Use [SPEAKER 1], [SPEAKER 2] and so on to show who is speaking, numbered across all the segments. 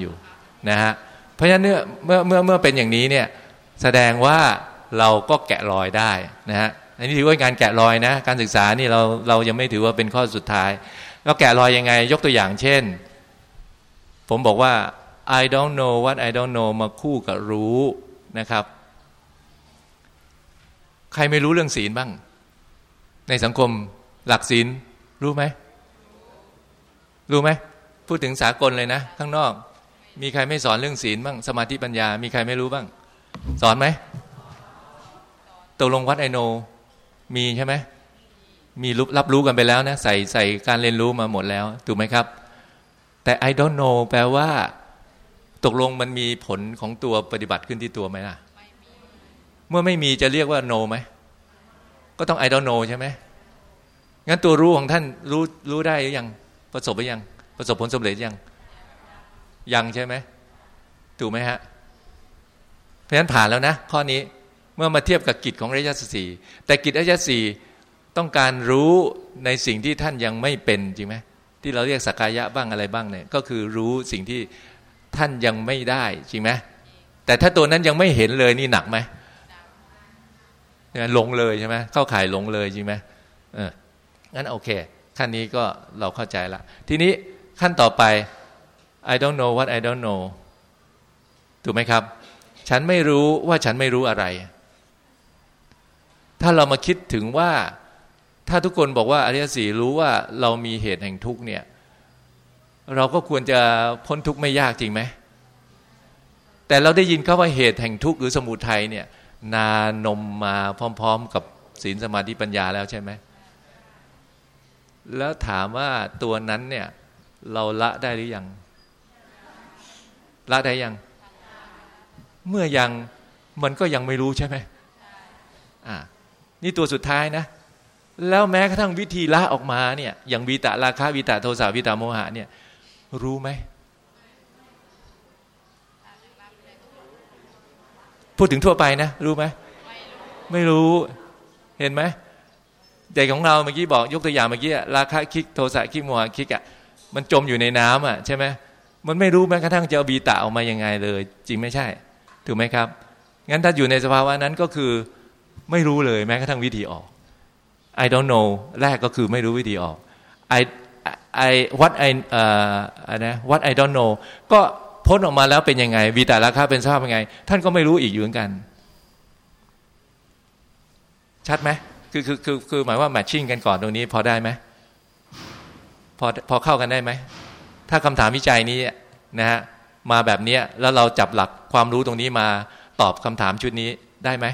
[SPEAKER 1] อยู่นะฮะเพราะฉะนั้นเมื่อเมื่อเมื่อเป็นอย่างนี้เนี่ยแสดงว่าเราก็แกะรอยได้นะฮะอันนี้ถือว่าการแกะรอยนะการศึกษานี่เราเรายังไม่ถือว่าเป็นข้อสุดท้ายเราแกะรอยยังไง ยกตัวอย่างเช่น ผมบอกว่า I don't know what I don't know มาคู่กับรู้นะครับ ใครไม่รู้เรื่องศีลบ้าง ในสังคมหลักศีลรู้ไหม รู้ไหม พูดถึงสากลเลยนะ ข้างนอก มีใครไม่สอนเรื่องศีลบ้างสมาธิปัญญา มีใครไม่รู้บ้าง สอนไหมตกลงวัดไอโน มีใช่ไหมมีรับรู้กันไปแล้วนะ ใส่ใส่การเรียนรู้มาหมดแล้ว ถูกไหมครับ แต่ I don't know แปลว่า ตกลงมันมีผลของตัวปฏิบัติขึ้นที่ตัวไหมล่ะ เมื่อไม่มีจะเรียกว่า no ไหม ก็ต้อง I don't know ใช่ไหมงั้นตัวรู้ของท่านรู้รู้ได้หรือยัง ประสบหรือยัง ประสบผลสำเร็จยัง ยังใช่ไหมถูกไหมฮะ เพราะฉะนั้นผ่านแล้วนะ ข้อนี้เมื่อมาเทียบกับกิจของระยะสี่แต่กิจระยะสี่ต้องการรู้ในสิ่งที่ท่านยังไม่เป็นจริงไหมที่เราเรียกสักกายะบ้างอะไรบ้างเนี่ย ก็คือรู้สิ่งที่ท่านยังไม่ได้จริงไหมแต่ถ้าตัวนั้นยังไม่เห็นเลยนี่หนักไหมหลงเลยใช่ไหมเข้าข่ายหลงเลยจริงไหมเอองั้นโอเคขั้นนี้ก็เราเข้าใจละทีนี้ขั้นต่อไป I don't know what I don't know ถูกไหมครับ ฉันไม่รู้ว่าฉันไม่รู้อะไร ถ้าเรามาคิดถึงว่า ถ้าทุกคนบอกว่าอริยสีรู้ว่าเรามีเหตุแห่งทุกเนี่ย เราก็ควรจะพ้นทุกข์ไม่ยากจริงไหม แต่เราได้ยินเขาว่าเหตุแห่งทุกข์หรือสมุทัยเนี่ย นานมมาพร้อม ๆ กับศีลสมาธิปัญญาแล้วใช่ไหมแล้วถามว่าตัวนั้นเนี่ยเราละได้หรือยัง ละได้ยัง เมื่อยังมันก็ยังไม่รู้ใช่ไหมอ่า นี่ตัวสุดท้ายนะ แล้วแม้กระทั่งวิธีละออกมาเนี่ย อย่างวิตาราคะวิตาโทสะวิตาโมหะเนี่ย รู้ไหม พูดถึงทั่วไปนะ รู้ไหม ไม่รู้ เห็นไหมเด็กของเราเมื่อกี้บอกยกตัวอย่างเมื่อกี้ราคะคิกโทสะคิกโมหะคิกอะมันจมอยู่ในน้ำอะใช่ไหม มันไม่รู้แม้กระทั่งจะเอาบีตะออกมายังไงเลย จริงไม่ใช่ ถูกไหมครับ งั้นถ้าอยู่ในสภาวะนั้นก็คือไม่รู้เลยแม้กระทั่งวิธีออก I don't know แรกก็คือไม่รู้วิธีออก I I what I เอ่อนะ what I don't know ก็พ้นออกมาแล้วเป็นยังไงวีตาราคาเป็นสภาพยังไง ท่านก็ไม่รู้อีกอยู่เหมือนกัน ชัดไหมคือคือคือคือหมายว่าแมทชิ่งกันก่อนตรงนี้ พอได้ไหมพอพอเข้ากันได้ไหม ถ้าคำถามวิจัยนี้นะฮะมาแบบนี้แล้วเราจับหลักความรู้ตรงนี้มาตอบคำถามชุดนี้ได้ไหม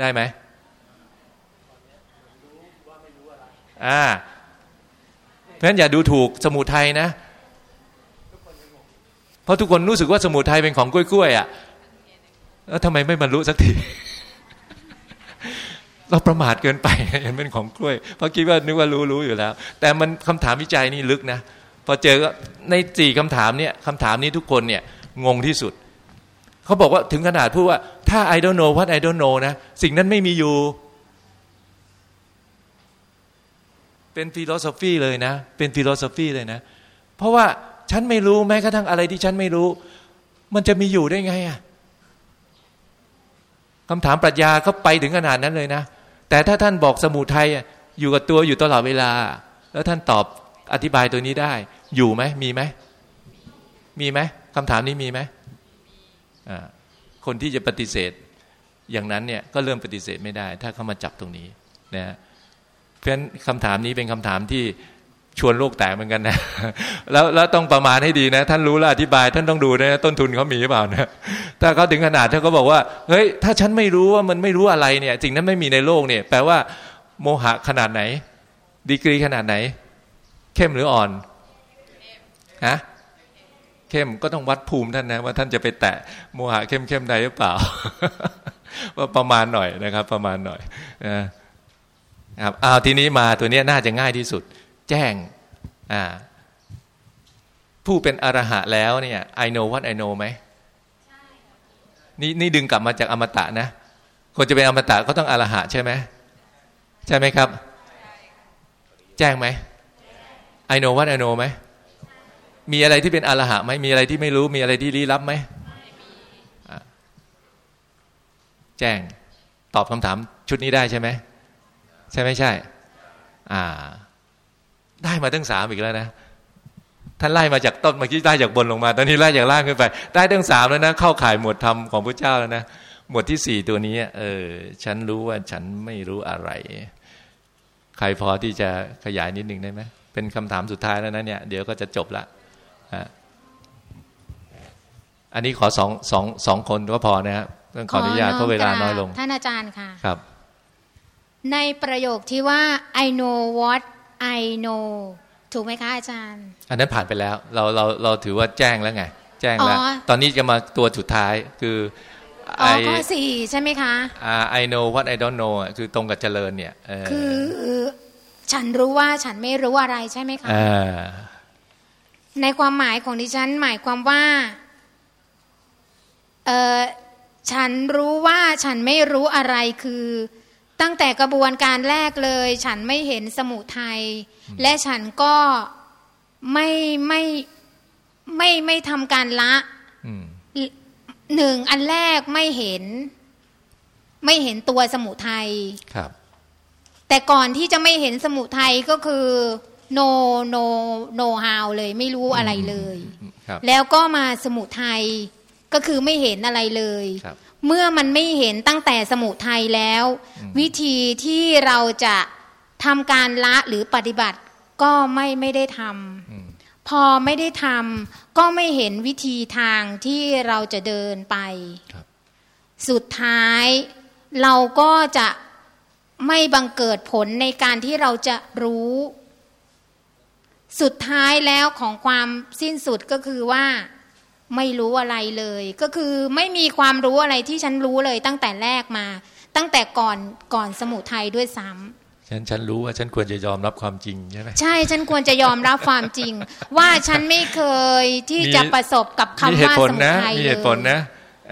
[SPEAKER 1] ได้ไหมอ่าเพราะฉะนั้นอย่าดูถูกสมุทัยนะ เพราะทุกคนรู้สึกว่าสมุทัยเป็นของกล้วยๆอะแล้วทำไมไม่บรรลุสักที เราประมาทเกินไปเห็นเป็นของกล้วยเพราะคิดว่านึกว่ารู้รู้อยู่แล้ว แต่มันคำถามวิจัยนี่ลึกนะพอเจอในสี่คำถามเนี่ยคำถามนี้ทุกคนเนี่ยงงที่สุด เขาบอกว่าถึงขนาดพูดว่า ถ้า I don't know what I don't know นะ สิ่งนั้นไม่มีอยู่ เป็น philosophy เลยนะ เป็น philosophy เลยนะ เพราะว่าฉันไม่รู้แม้กระทั่งอะไรที่ฉันไม่รู้ มันจะมีอยู่ได้ไงอะคำถามปรัชญาเขาไปถึงขนาดนั้นเลยนะ แต่ถ้าท่านบอกสมุทัยอยู่กับตัวอยู่ตลอดเวลา แล้วท่านตอบอธิบายตัวนี้ได้ อยู่ไหมมีไหมมีไหมคำถามนี้มีไหมคนที่จะปฏิเสธอย่างนั้นเนี่ยก็เริ่มปฏิเสธไม่ได้ ถ้าเขามาจับตรงนี้นะเพราะฉะนั้นคำถามนี้เป็นคำถามที่ ชวนโลกแตกเหมือนกันนะแล้วแล้วต้องประมาณให้ดีนะ ท่านรู้แล้วอธิบาย ท่านต้องดูนะ ต้นทุนเขามีหรือเปล่านะถ้าเขาถึงขนาดท่านก็บอกว่าเฮ้ยถ้าฉันไม่รู้ว่ามันไม่รู้อะไรเนี่ยสิ่งนั้นไม่มีในโลกเนี่ย แปลว่าโมหะขนาดไหน ดีกรีขนาดไหน เข้มหรืออ่อนฮะเข้มก็ต้องวัดภูมิท่านนะ ว่าท่านจะไปแตะโมหะเข้มเข้มใดหรือเปล่า ว่าประมาณหน่อยนะครับ ประมาณหน่อยนะครับเอาทีนี้มาตัวนี้น่าจะง่ายที่สุด แจ้งอ่าผู้เป็นอรหะแล้วเนี่ย I know what I know ไหมนี่นี่ดึงกลับมาจากอมตะนะ คนจะเป็นอมตะก็ต้องอรหะใช่ไหมใช่ไหมครับ แจ้งไหม I know what I know ไหมมีอะไรที่เป็นอรหะไหมมีอะไรที่ไม่รู้มีอะไรที่ลี้ลับไหมอะแจ้งตอบคำถามชุดนี้ได้ใช่ไหม ใช่ไม่ใช่ อ่า ได้มาตั้งสามอีกแล้วนะท่านไล่มาจากต้นเมื่อกี้ไล่จากบนลงมา ตอนนี้ไล่จากล่างขึ้นไป ได้ตั้งสามแล้วนะ เข้าข่ายหมวดธรรมของพระเจ้าแล้วนะหมวดที่สี่ตัวนี้เออ ฉันรู้ว่าฉันไม่รู้อะไร ใครพอที่จะขยายนิดหนึ่งได้ไหมเป็นคำถามสุดท้ายแล้วนะเนี่ย เดี๋ยวก็จะจบละอันนี้ขอสองสองสองคนก็พอนะครับต้องขออนุญาตเพราะเวลาน้อยลง
[SPEAKER 2] ท่านอาจารย์ค่ะ
[SPEAKER 1] ครับ
[SPEAKER 2] ในประโยคที่ว่า I know what I know ถูกไหมคะอาจารย์
[SPEAKER 1] อันนั้นผ่านไปแล้ว เราเราเราถือว่าแจ้งแล้วไง แจ้งแล้ว
[SPEAKER 2] อ๋อ
[SPEAKER 1] ตอนนี้จะมาตัวสุดท้ายคือ
[SPEAKER 2] อ๋อ
[SPEAKER 1] I
[SPEAKER 2] ข้อสี่ใช่ไหมคะ
[SPEAKER 1] I know what I don't know อะคือตรงกับเจริญเนี่ยเออ
[SPEAKER 2] คือฉันรู้ว่าฉันไม่รู้อะไรใช่ไหมคะ
[SPEAKER 1] อ่า
[SPEAKER 2] ในความหมายของดิฉันหมายความว่าเออฉันรู้ว่าฉันไม่รู้อะไรคือ ตั้งแต่กระบวนการแรกเลย ฉันไม่เห็นสมุทัยและฉันก็ไม่ไม่ไม่ไม่ทำการละ
[SPEAKER 1] อืม
[SPEAKER 2] หนึ่งอันแรกไม่เห็น ไม่เห็นตัวสมุทัย
[SPEAKER 1] ครับ
[SPEAKER 2] แต่ก่อนที่จะไม่เห็นสมุทัยก็คือ no no no how เลย ไม่รู้อะไรเลย
[SPEAKER 1] ครับ
[SPEAKER 2] แล้วก็มาสมุทัยก็คือไม่เห็นอะไรเลย
[SPEAKER 1] ครับ
[SPEAKER 2] เมื่อมันไม่เห็นตั้งแต่สมุทัยแล้ว วิธีที่เราจะทำการละหรือปฏิบัติก็ไม่ไม่ได้ท
[SPEAKER 1] อืมำ
[SPEAKER 2] พอไม่ได้ทำก็ไม่เห็นวิธีทางที่เราจะเดินไป
[SPEAKER 1] ครับ
[SPEAKER 2] สุดท้ายเราก็จะไม่บังเกิดผลในการที่เราจะรู้ สุดท้ายแล้วของความสิ้นสุดก็คือว่า ไม่รู้อะไรเลย ก็คือไม่มีความรู้อะไรที่ฉันรู้เลยตั้งแต่แรกมา ตั้งแต่ก่อนก่อนสมุทัยด้วยซ้ำ
[SPEAKER 1] ฉันฉันรู้ว่าฉันควรจะยอมรับความจริงใช่ไหม
[SPEAKER 2] ใช่ฉันควรจะยอมรับความจริง ว่าฉันไม่เคยที่จะ
[SPEAKER 1] มี
[SPEAKER 2] ประสบกับ
[SPEAKER 1] มี
[SPEAKER 2] คำ
[SPEAKER 1] เห
[SPEAKER 2] ว่า
[SPEAKER 1] ตุผล
[SPEAKER 2] สมุ
[SPEAKER 1] นะ
[SPEAKER 2] ทัย
[SPEAKER 1] มี
[SPEAKER 2] เล
[SPEAKER 1] เหตุผล
[SPEAKER 2] ย
[SPEAKER 1] นะ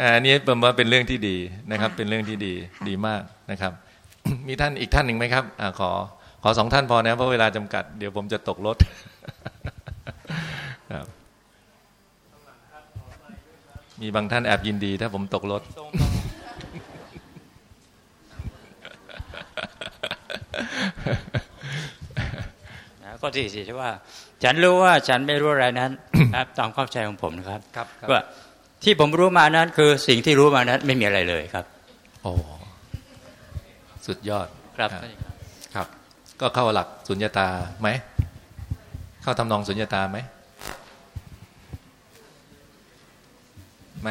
[SPEAKER 1] อ่าอันนี้ผมว่าเป็นเรื่องที่ดีนะครับ
[SPEAKER 2] ค่ะ
[SPEAKER 1] เป็นเรื่องที่ดี
[SPEAKER 2] ค่ะ
[SPEAKER 1] ดีมากนะครับ มีท่านอีกท่านหนึ่งไหมครับอ่าขอขอสองท่านพอนะเพราะเวลาจำกัด เดี๋ยวผมจะตกรถครับ มีบางท่านแอบยินดี ถ้าผมตกรถ
[SPEAKER 3] นะข้อที่สี่ที่ว่า ฉันรู้ว่าฉันไม่รู้อะไรนั้นครับตามเข้าใจของผมนะครับ
[SPEAKER 1] ครับครับ
[SPEAKER 3] ว่าที่ผมรู้มานั้น คือสิ่งที่รู้มานั้น ไม่มีอะไรเลยครับ
[SPEAKER 1] โอ้สุดยอด
[SPEAKER 3] ครับ
[SPEAKER 1] ครับ ก็เข้าหลักสุญญตาไหม เข้าทำนองสุญญตาไหม ไหม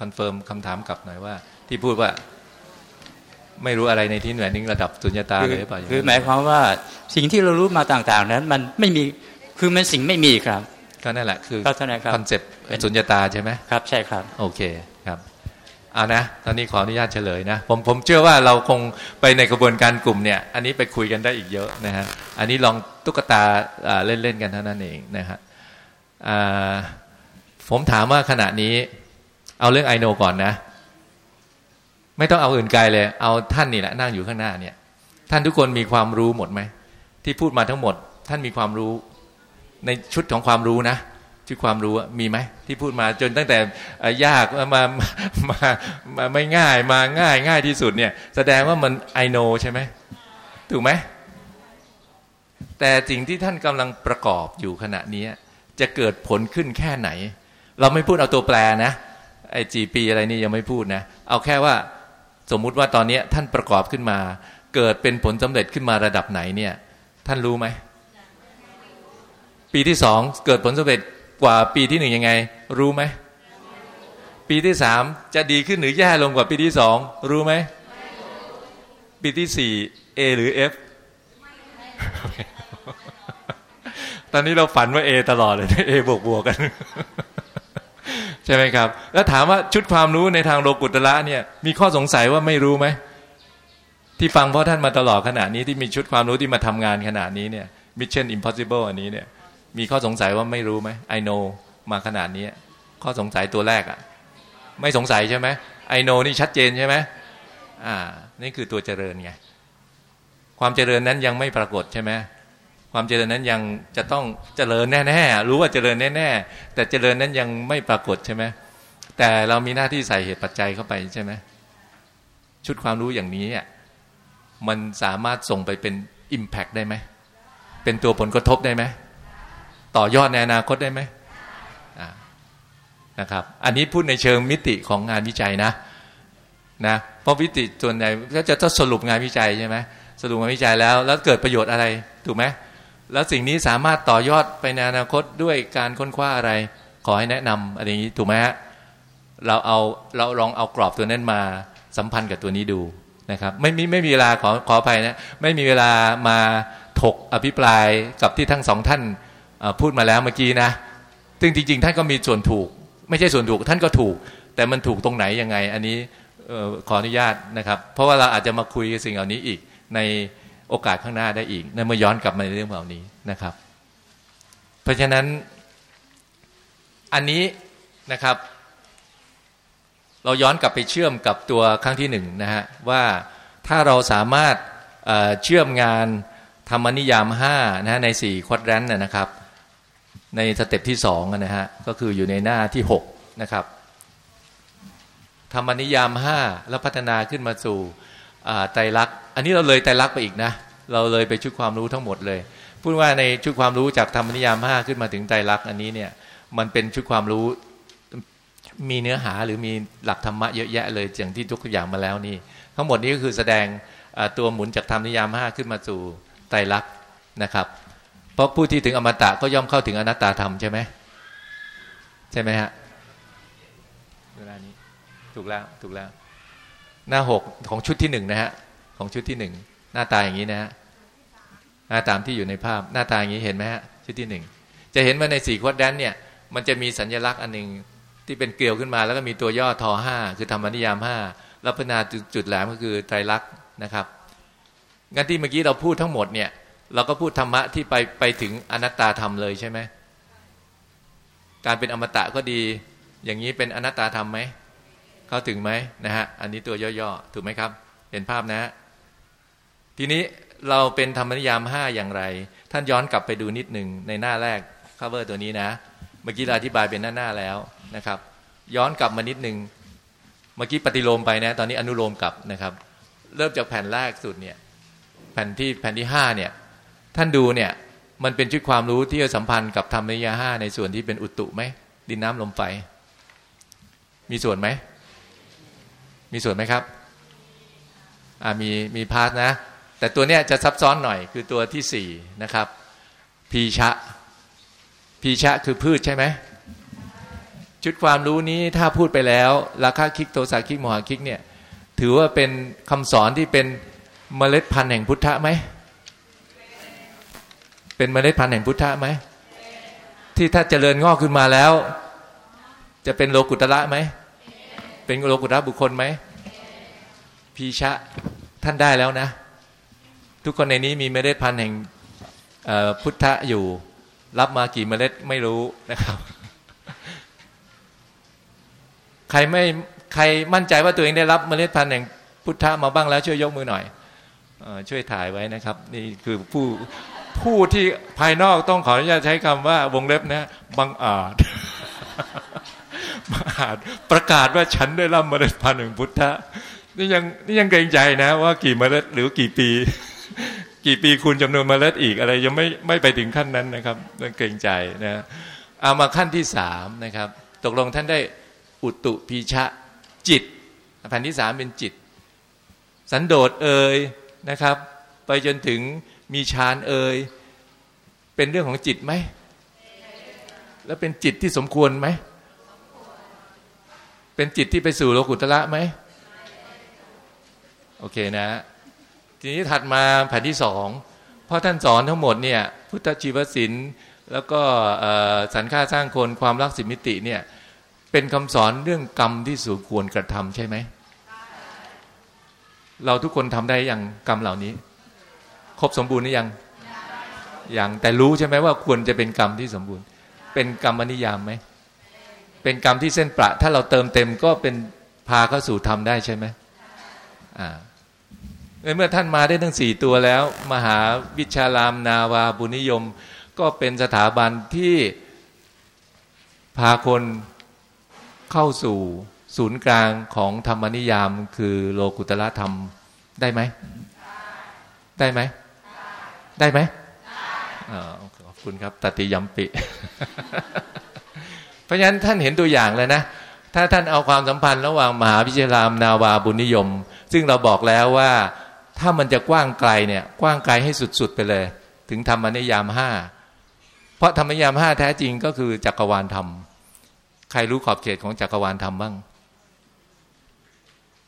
[SPEAKER 1] confirm คำถามกลับหน่อยว่า ที่พูดว่า ไม่รู้อะไรในที่เหนือนิ่งระดับสุญญตา
[SPEAKER 3] คื
[SPEAKER 1] เลยหรือเปล่า
[SPEAKER 3] คือหมายความว่าสิ่งที่เรารู้มาต่างๆ นั้น มันไม่มีคือมันสิ่งไม่มีครับ
[SPEAKER 1] ก็นั่นแหละคือ
[SPEAKER 3] ครับเท่านั้นครับ
[SPEAKER 1] คอนเซปต์สุญญตาใช่ไหม
[SPEAKER 3] ครับ ใช่ครับ
[SPEAKER 1] โอเคครับเอานะตอนนี้ขออนุญาตเฉลยนะผมผมเชื่อว่าเราคงไปในกระบวนการกลุ่มเนี่ย อันนี้ไปคุยกันได้อีกเยอะนะฮะอันนี้ลองตุ๊กตาอ่าเล่นๆกันเท่านั้นเองนะฮะอ่าผมถามว่าขณะนี้ เอาเรื่องไอโนก่อนนะ ไม่ต้องเอาอื่นไกลเลย เอาท่านนี่แหละนั่งอยู่ข้างหน้าเนี่ย ท่านทุกคนมีความรู้หมดไหมที่พูดมาทั้งหมด ท่านมีความรู้ ในชุดของความรู้นะชุดความรู้มีไหมที่พูดมาจนตั้งแต่ยากมามามามาไม่ง่ายมาง่ายง่ายที่สุดเนี่ย แสดงว่ามัน I know ใช่ไหมถูกไหมแต่สิ่งที่ท่านกำลังประกอบอยู่ขณะนี้จะเกิดผลขึ้นแค่ไหน เราไม่พูดเอาตัวแปรนะ ไอ้จีปีอะไรนี่ยังไม่พูดนะ เอาแค่ว่าสมมุติว่าตอนนี้ท่านประกอบขึ้นมา เกิดเป็นผลสำเร็จขึ้นมาระดับไหนเนี่ย ท่านรู้ไหม ปีที่สองเกิดผลสำเร็จกว่าปีที่หนึ่งยังไง รู้ไหม ปีที่สามจะดีขึ้นหรือแย่ลงกว่าปีที่สองรู้ไหม ปีที่สี่ A หรือ F ตอนนี้เราฝันว่า A ตลอดเลย A บวกบวกกัน ใช่ไหมครับ แล้วถามว่าชุดความรู้ในทางโลกุตระเนี่ย มีข้อสงสัยว่าไม่รู้ไหมที่ฟังเพราะท่านมาตลอดขนาดนี้ที่มีชุดความรู้ที่มาทำงานขนาดนี้เนี่ย Mission Impossible อันนี้เนี่ยมีข้อสงสัยว่าไม่รู้ไหม I know มาขนาดนี้ ข้อสงสัยตัวแรกอะ่ะ ไม่สงสัยใช่ไหม I know นี่ชัดเจนใช่ไหมอ่า นี่คือตัวเจริญไงความเจริญนั้นยังไม่ปรากฏใช่ไหม ความเจริญนั้นยังจะต้องเจริญแน่ๆรู้ว่าเจริญแน่ๆแต่เจริญนั้นยังไม่ปรากฏใช่ไหมแต่เรามีหน้าที่ใส่เหตุปัจจัยเข้าไปใช่ไหมชุดความรู้อย่างนี้มันสามารถส่งไปเป็น Impact ได้ไหม เป็นตัวผลกระทบได้ไหม ต่อยอดในอนาคตได้ไหมนะครับ อันนี้พูดในเชิงมิติของงานวิจัยนะนะเพราะวิติส่วนใหญ่ก็จะต้องสรุปงานวิจัยใช่ไหมสรุปงานวิจัยแล้ว แล้วเกิดประโยชน์อะไร ถูกไหม แล้วสิ่งนี้สามารถต่อยอดไปในอนาคตด้วยการค้นคว้าอะไร ขอให้แนะนำอะไรอย่างนี้ถูกไหมฮะเราเอาเราลองเอากรอบตัวนั้นมาสัมพันธ์กับตัวนี้ดูนะครับ ไม่มีไม่มีเวลาขอขออภัยนะไม่มีเวลามาถกอภิปรายกับที่ทั้งสองท่านพูดมาแล้วเมื่อกี้นะซึ่งจริง ๆ ท่านก็มีส่วนถูก ไม่ใช่ส่วนถูกท่านก็ถูก แต่มันถูกตรงไหนยังไง อันนี้ขออนุญาตนะครับ เพราะว่าเราอาจจะมาคุยสิ่งเหล่านี้อีกใน โอกาสข้างหน้าได้อีกในเมื่อย้อนกลับมาในเรื่องเหล่านี้นะครับ เพราะฉะนั้นอันนี้นะครับ เราย้อนกลับไปเชื่อมกับตัวครั้งที่หนึ่งนะฮะว่าถ้าเราสามารถเชื่อมงานธรรมนิยามห้านะในสี่ควอดแรนต์นะครับ ในสเต็ปที่สองนะฮะก็คืออยู่ในหน้าที่หกนะครับ ธรรมนิยามห้าแล้วพัฒนาขึ้นมาสู่ ไตรลักษณ์อันนี้เราเลยไตรลักษณ์ไปอีกนะ เราเลยไปชุดความรู้ทั้งหมดเลย พูดว่าในชุดความรู้จากธรรมนิยามห้าขึ้นมาถึงไตรลักษณ์อันนี้เนี่ยมันเป็นชุดความรู้มีเนื้อหาหรือมีหลักธรรมะเยอะแยะเลยอย่างที่ทุกอย่างมาแล้วนี่ ทั้งหมดนี้ก็คือแสดงตัวหมุนจากธรรมนิยามห้าขึ้นมาสู่ไตรลักษณ์นะครับ เพราะผู้ที่ถึงอมตะก็ย่อมเข้าถึงอนัตตาธรรมใช่ไหมใช่ไหมฮะเวลานี้ถูกแล้วถูกแล้ว หน้าหกของชุดที่หนึ่งนะฮะของชุดที่หนึ่งหน้าตาอย่างนี้นะฮะหน้าตามที่อยู่ในภาพหน้าตาอย่างนี้เห็นไหมฮะชุดที่หนึ่งจะเห็นว่าในสี่ควอดแดนเนี่ย มันจะมีสัญลักษณ์อันหนึ่งที่เป็นเกลียวขึ้นมา แล้วก็มีตัวย่อทอห้าคือธรรมนิยามห้าแล้วพนาจุดแหลมก็คือไตรลักษณ์นะครับงั้นที่เมื่อกี้เราพูดทั้งหมดเนี่ยเราก็พูดธรรมะที่ไปไปถึงอนัตตาธรรมเลยใช่ไหมการเป็นอมตะก็ดี อย่างนี้เป็นอนัตตาธรรมไหม เข้าถึงไหมนะฮะอันนี้ตัวย่อๆถูกไหมครับ เห็นภาพนะ ทีนี้เราเป็นธรรมนิยามห้าอย่างไร ท่านย้อนกลับไปดูนิดหนึ่งในหน้าแรก cover ตัวนี้นะ เมื่อกี้เราอธิบายเป็นหน้าหน้าแล้วนะครับ ย้อนกลับมานิดหนึ่งเมื่อกี้ปฏิโลมไปนะ ตอนนี้อนุโลมกลับนะครับ เริ่มจากแผ่นแรกสุดเนี่ยแผ่นที่แผ่นที่ห้าเนี่ยท่านดูเนี่ยมันเป็นชุดความรู้ที่สัมพันธ์กับธรรมนิยาห้าในส่วนที่เป็นอุตุไหมดินน้ำลมไฟมีส่วนไหม มีส่วนไหมครับอ่ามีมีพาร์ทนะ แต่ตัวเนี้ยจะซับซ้อนหน่อยคือตัวที่สี่นะครับพีชะพีชะคือพืชใช่ไหมชุดความรู้นี้ถ้าพูดไปแล้วราคาคิกโตสาคิกมหาคิกเนี่ยถือว่าเป็นคำสอนที่เป็นเมล็ดพันธุ์แห่งพุทธะไหมเป็นเมล็ดพันธุ์แห่งพุทธะไหมที่ถ้าเจริญงอกขึ้นมาแล้ว จะเป็นโลกุตระไหมเป็นโลกุตระบุคคลไหม พีชะท่านได้แล้วนะ ทุกคนในนี้มีเมล็ดพันธุ์แห่งพุทธะอยู่ รับมากี่เมล็ดไม่รู้นะครับ ใครไม่ใครมั่นใจว่าตัวเองได้รับเมล็ดพันธุ์แห่งพุทธะมาบ้างแล้วช่วยยกมือหน่อยช่วยถ่ายไว้นะครับ นี่คือผู้ผู้ที่ภายนอกต้องขออนุญาตใช้คำว่าวงเล็บนะบังอาจบังอาจประกาศว่าฉันได้รับเมล็ดพันธุ์แห่งพุทธะ นี่ยังนี่ยังเกรงใจนะว่ากี่เมล็ดหรือกี่ปี กี่ปีคุณจำนวนเมล็ดอีกอะไร ยังไม่ไม่ไปถึงขั้นนั้นนะครับต้องเกรงใจนะเอามาขั้นที่สามนะครับ ตกลงท่านได้อุตุพีชะจิตแผ่นที่สามเป็นจิต สันโดษเอ่ยนะครับ ไปจนถึงมีฌานเอ่ยเป็นเรื่องของจิตไหม แล้วเป็นจิตที่สมควรไหม เป็นจิตที่ไปสู่โลกุตละไหม โอเคนะ ทีนี้ถัดมาแผ่นที่สองพราะท่านสอนทั้งหมดเนี่ยพุทธชีวศิลป์แล้วก็สรรค่าสร้างคนความรักสิมิติเนี่ยเป็นคำสอนเรื่องกรรมที่สูควรกระทำใช่ไหม เราทุกคนทำได้อย่างกรรมเหล่านี้ ครบสมบูรณ์หรือยังอย่างแต่รู้ใช่ไหมว่าควรจะเป็นกรรมที่สมบูรณ์ เป็นกรรมนิยามไหมเป็นกรรมที่เส้นประ ถ้าเราเติมเต็มก็เป็นพาเข้าสู่ธรรมได้ใช่ไหมอ่า ในเมื่อท่านมาได้ทั้งสี่ตัวแล้ว มหาวิชารามนาวาบุญนิยม ก็เป็นสถาบันที่พาคนเข้าสู่ศูนย์กลางของธรรมนิยามคือโลกุตละธรรมได้ไหม ได้ไหม ได้ไหมขอบคุณครับตติยมปิ เพราะฉะนั้นท่านเห็นตัวอย่างแล้วนะ ถ้าท่านเอาความสัมพันธ์ระหว่างมหาวิชารามนาวาบุญนิยม ซึ่งเราบอกแล้วว่าถ้ามันจะกว้างไกลเนี่ยกว้างไกลให้สุด ๆ ไปเลย ถึงธรรมนิยามห้าเพราะธรรมนิยามห้าแท้จริงก็คือจักรวาลธรรม ใครรู้ขอบเขตของจักรวาลธรรมบ้าง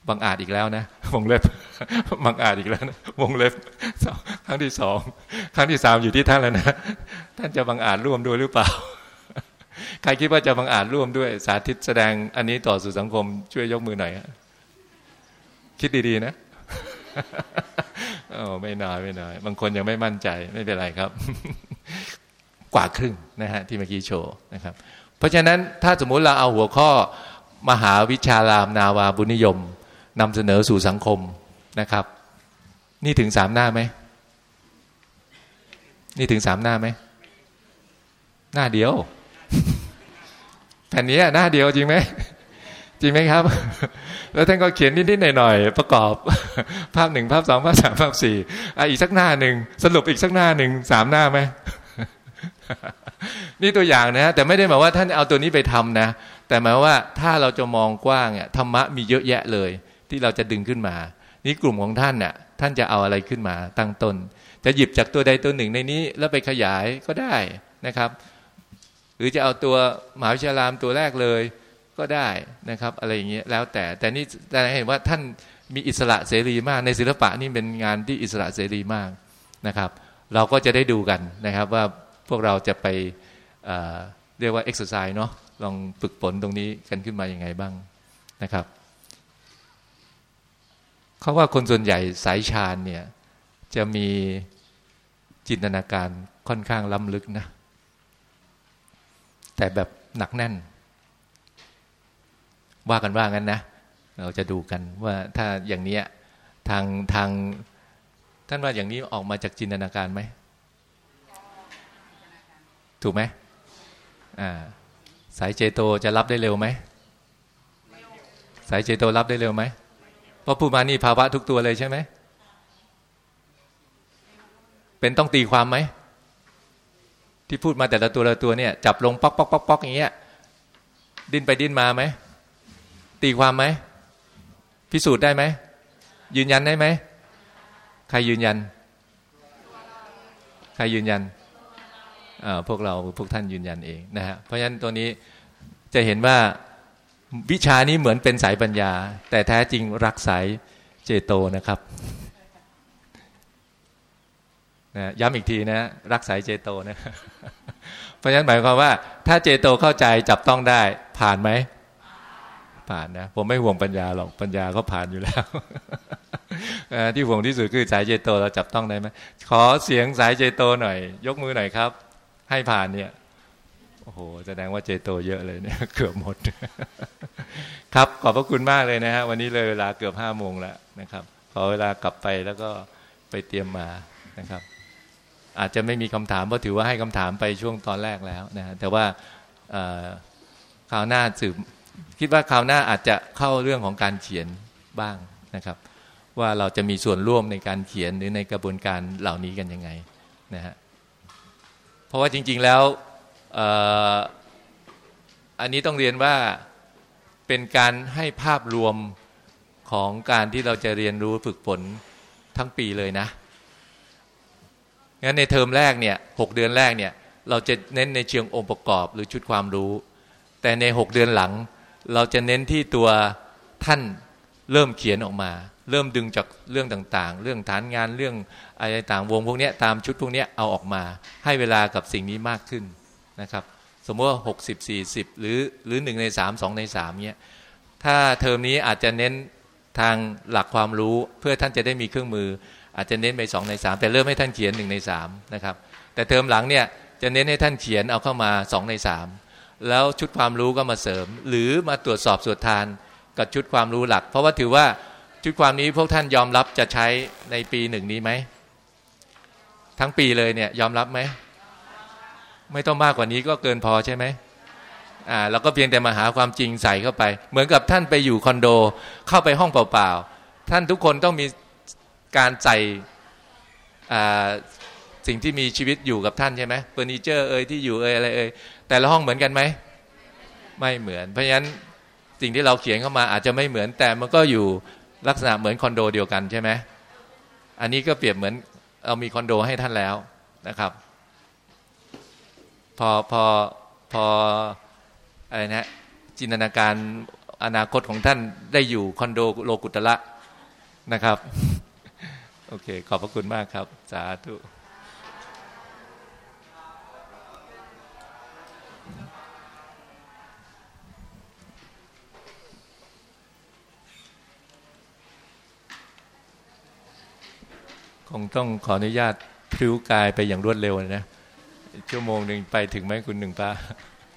[SPEAKER 1] บังอาจอีกแล้วนะวงเล็บบังอาจอีกแล้วนะวงเล็บครั้งที่สองครั้งที่สามอยู่ที่ท่านแล้วนะท่านจะบังอาจร่วมด้วยหรือเปล่า ใครคิดว่าจะบังอาจร่วมด้วยสาธิตแสดงอันนี้ต่อสู่สังคมช่วยยกมือหน่อยคิดดีๆนะโอ้ไม่น้อยไม่น้อย บางคนยังไม่มั่นใจไม่เป็นไรครับ กว่าครึ่งนะฮะที่เมื่อกี้โชว์นะครับ เพราะฉะนั้นถ้าสมมุติเราเอาหัวข้อมหาวิชารามนาวาบุญนิยมนำเสนอสู่สังคมนะครับ นี่ถึงสามหน้าไหมนี่ถึงสามหน้าไหมหน้าเดียว แผ่นนี้หน้าเดียวจริงไหมจริงไหมครับ แล้วท่านก็เขียนนิดๆหน่อยๆประกอบ ภาพหนึ่งภาพสองภาพสามภาพสี่อีกสักหน้าหนึ่งสรุปอีกสักหน้าหนึ่งสามหน้าไหมนี่ตัวอย่างนะ แต่ไม่ได้หมายว่าท่านเอาตัวนี้ไปทำนะ แต่หมายว่าถ้าเราจะมองกว้างเนี่ยธรรมะมีเยอะแยะเลย ที่เราจะดึงขึ้นมา นี่กลุ่มของท่านเนี่ยท่านจะเอาอะไรขึ้นมาตั้งต้น จะหยิบจากตัวใดตัวหนึ่งในนี้แล้วไปขยายก็ได้นะครับ หรือจะเอาตัวมหาวิชาลามตัวแรกเลยก็ได้นะครับ อะไรอย่างเงี้ยแล้วแต่แต่นี่แสดงเห็นว่าท่านมีอิสระเสรีมาก ในศิลปะนี่เป็นงานที่อิสระเสรีมากนะครับ เราก็จะได้ดูกันนะครับว่าพวกเราจะไปเเรียกว่าเอ็กซ์ไซส์เนาะลองฝึกฝนตรงนี้กันขึ้นมาอย่างไงบ้างนะครับเขาว่าคนส่วนใหญ่สายฌานเนี่ยจะมีจินตนาการค่อนข้างล้ำลึกนะ แต่แบบหนักแน่น ว่ากันว่างั้นนะ เราจะดูกันว่าถ้าอย่างนี้ทางทางท่านว่าอย่างนี้ออกมาจากจินตนาการไหม ถูกไหมอ่าสายเจโตจะรับได้เร็วไหม สายเจโตรับได้เร็วไหมพราะพูดมานี่ภาวะทุกตัวเลยใช่ไหม เป็นต้องตีความไหม ที่พูดมาแต่ละตัวละตัวเนี่ย จับลงป๊อกป๊อกป๊อกป๊อกอย่างเงี้ย ดิ้นไปดิ้นมาไหมตีความไหมพิสูจน์ได้ไหมยืนยันได้ไหมใครยืนยัน ใครยืนยันพวกเราพวกท่านยืนยันเองนะฮะเพราะฉะนั้นตัวนี้จะเห็นว่าวิชานี้เหมือนเป็นสายปัญญา แต่แท้จริงรักสายเจโตนะครับ นะย้ำอีกทีนะรักสายเจโตนะเพราะฉะนั้นหมายความว่า ถ้าเจโตเข้าใจจับต้องได้ผ่านไหมผ่านนะผมไม่ห่วงปัญญาหรอกปัญญาเขาผ่านอยู่แล้วที่ห่วงที่สุดคือสายเจโตเราจับต้องได้ไหมขอเสียงสายเจโตหน่อย ยกมือหน่อยครับ ให้ผ่านเนี่ยโอ้โหแสดงว่าเจโตเยอะเลยเนี่ยเกือบหมด ครับขอบพระคุณมากเลยนะฮะวันนี้เลยเวลาเกือบห้าโมงแล้วนะครับ ขอเวลากลับไปแล้วก็ไปเตรียมมานะครับ อาจจะไม่มีคำถามเพราะถือว่าให้คำถามไปช่วงตอนแรกแล้วนะฮะแต่ว่าคราวหน้าสืบคิดว่าคราวหน้าอาจจะเข้าเรื่องของการเขียนบ้างนะครับ ว่าเราจะมีส่วนร่วมในการเขียนหรือในกระบวนการเหล่านี้กันยังไงนะฮะเพราะว่าจริง ๆแล้วอันนี้ต้องเรียนว่าเป็นการให้ภาพรวมของการที่เราจะเรียนรู้ฝึกฝนทั้งปีเลยนะ งั้นในเทอมแรกเนี่ยหเดือนแรกเนี่ยเราจะเน้นในเชิงองค์ประกอบหรือชุดความรู้ แต่ในหเดือนหลัง เราจะเน้นที่ตัวท่านเริ่มเขียนออกมา เริ่มดึงจากเรื่องต่างๆ เรื่องฐานงานเรื่องอะไรต่างวงพวกนี้ตามชุดพวกนี้เอาออกมา ให้เวลากับสิ่งนี้มากขึ้นนะครับ สมมติว่าหกสิบสี่สิบหรือหรือหนึ่งในสามสองในสามเนี้ยถ้าเทอมนี้อาจจะเน้นทางหลักความรู้เพื่อท่านจะได้มีเครื่องมือ อาจจะเน้นไปสองในสามแต่เริ่มให้ท่านเขียนหนึ่งในสามนะครับ แต่เทอมหลังเนี่ยจะเน้นให้ท่านเขียนเอาเข้ามาสองในสามแล้วชุดความรู้ก็มาเสริม หรือมาตรวจสอบสวดทานกับชุดความรู้หลัก เพราะว่าถือว่าชุดความนี้พวกท่านยอมรับจะใช้ในปีหนึ่งนี้ไหมทั้งปีเลยเนี่ยยอมรับไหมไม่ต้องมากกว่านี้ก็เกินพอใช่ไหมอ่าเราก็เพียงแต่มาหาความจริงใส่เข้าไป เหมือนกับท่านไปอยู่คอนโด เข้าไปห้องเปล่าๆท่านทุกคนต้องมี การใส่สิ่งที่มีชีวิตอยู่กับท่านใช่ไหมเฟอร์นิเจอร์เอ่ยที่อยู่เอ่ยอะไรเอ่ยแต่ละห้องเหมือนกันไหมไม่เหมือน เพราะฉะนั้นสิ่งที่เราเขียนเข้ามาอาจจะไม่เหมือนแต่มันก็อยู่ลักษณะเหมือนคอนโดเดียวกันใช่ไหมอันนี้ก็เปรียบเหมือนเรามีคอนโดให้ท่านแล้วนะครับ พอพอพออะไรนะจินตนาการอนาคตของท่านได้อยู่คอนโดโลกุตละนะครับ โอเค ขอบพระคุณมากครับ สาธุคงต้องขออนุญาตพริ้วกายไปอย่างรวดเร็วนะ ชั่วโมงหนึ่งไปถึงไหมคุณหนึ่งป้า